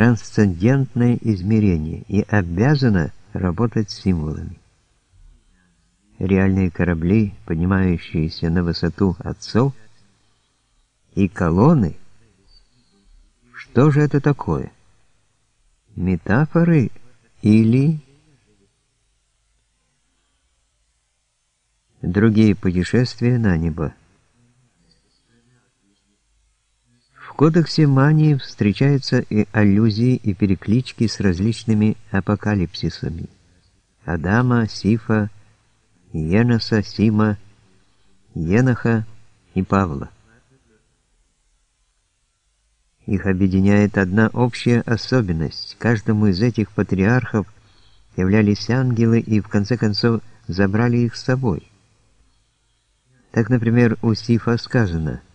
трансцендентное измерение и обязана работать с символами. Реальные корабли, поднимающиеся на высоту отцов, и колонны. Что же это такое? Метафоры или другие путешествия на небо? Кодексе Мании встречаются и аллюзии, и переклички с различными апокалипсисами. Адама, Сифа, Еноса, Сима, Еноха и Павла. Их объединяет одна общая особенность. Каждому из этих патриархов являлись ангелы и в конце концов забрали их с собой. Так, например, у Сифа сказано –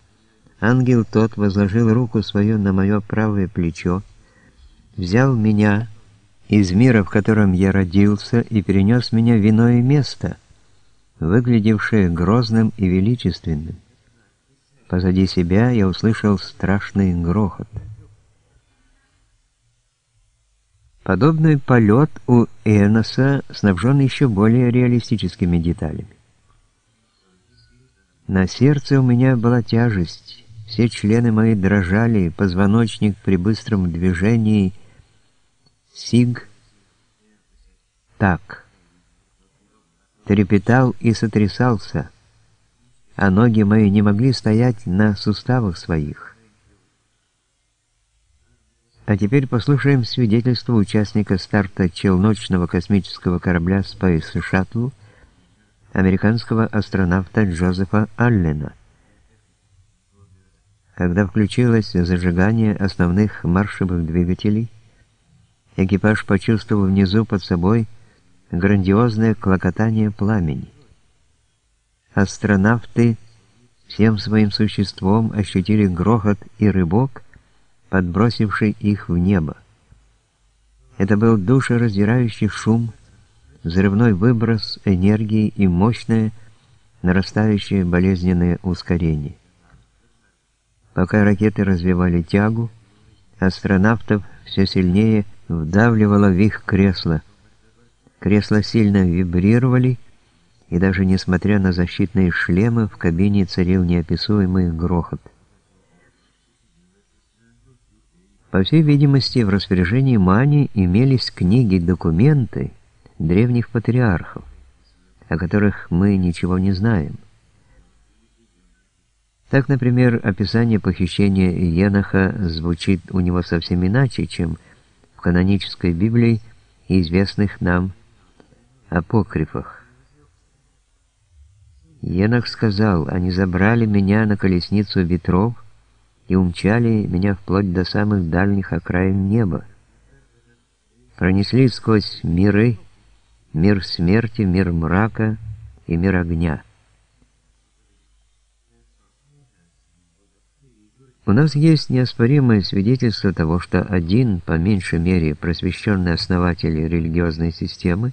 Ангел тот возложил руку свою на мое правое плечо, взял меня из мира, в котором я родился, и перенес меня в иное место, выглядевшее грозным и величественным. Позади себя я услышал страшный грохот. Подобный полет у Эноса снабжен еще более реалистическими деталями. На сердце у меня была тяжесть, все члены мои дрожали, позвоночник при быстром движении. Сиг. Так. Трепетал и сотрясался, а ноги мои не могли стоять на суставах своих. А теперь послушаем свидетельство участника старта челночного космического корабля Space Shuttle американского астронавта Джозефа Аллена когда включилось зажигание основных маршевых двигателей, экипаж почувствовал внизу под собой грандиозное клокотание пламени. Астронавты всем своим существом ощутили грохот и рыбок, подбросивший их в небо. Это был душераздирающий шум, взрывной выброс энергии и мощное нарастающее болезненное ускорение. Пока ракеты развивали тягу, астронавтов все сильнее вдавливало в их кресла. Кресла сильно вибрировали, и даже несмотря на защитные шлемы, в кабине царил неописуемый грохот. По всей видимости, в распоряжении Мани имелись книги, документы древних патриархов, о которых мы ничего не знаем. Так, например, описание похищения Еноха звучит у него совсем иначе, чем в канонической Библии и известных нам апокрифах. Енох сказал, «Они забрали меня на колесницу ветров и умчали меня вплоть до самых дальних окраин неба. Пронесли сквозь миры, мир смерти, мир мрака и мир огня». У нас есть неоспоримое свидетельство того, что один, по меньшей мере, просвещенный основатель религиозной системы,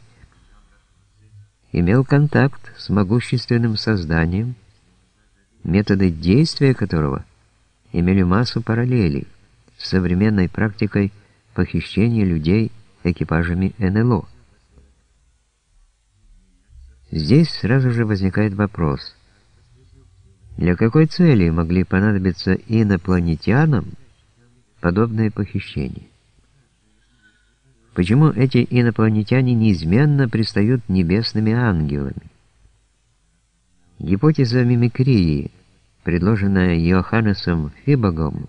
имел контакт с могущественным созданием, методы действия которого имели массу параллелей с современной практикой похищения людей экипажами НЛО. Здесь сразу же возникает вопрос – для какой цели могли понадобиться инопланетянам подобное похищение? Почему эти инопланетяне неизменно пристают небесными ангелами? Гипотеза мимикрии, предложенная Йоханнесом Фибогом,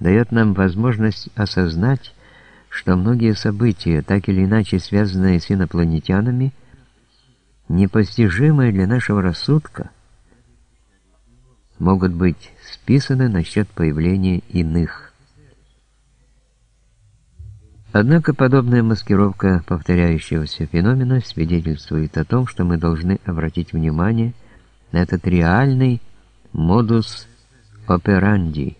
дает нам возможность осознать, что многие события, так или иначе связанные с инопланетянами, непостижимые для нашего рассудка, могут быть списаны насчет появления иных. Однако подобная маскировка повторяющегося феномена свидетельствует о том, что мы должны обратить внимание на этот реальный модус операнди,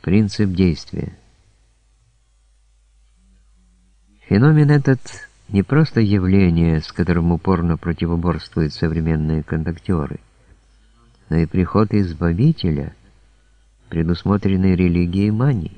принцип действия. Феномен этот не просто явление, с которым упорно противоборствуют современные контактеры – но и приход Избавителя, предусмотренный религией Мани.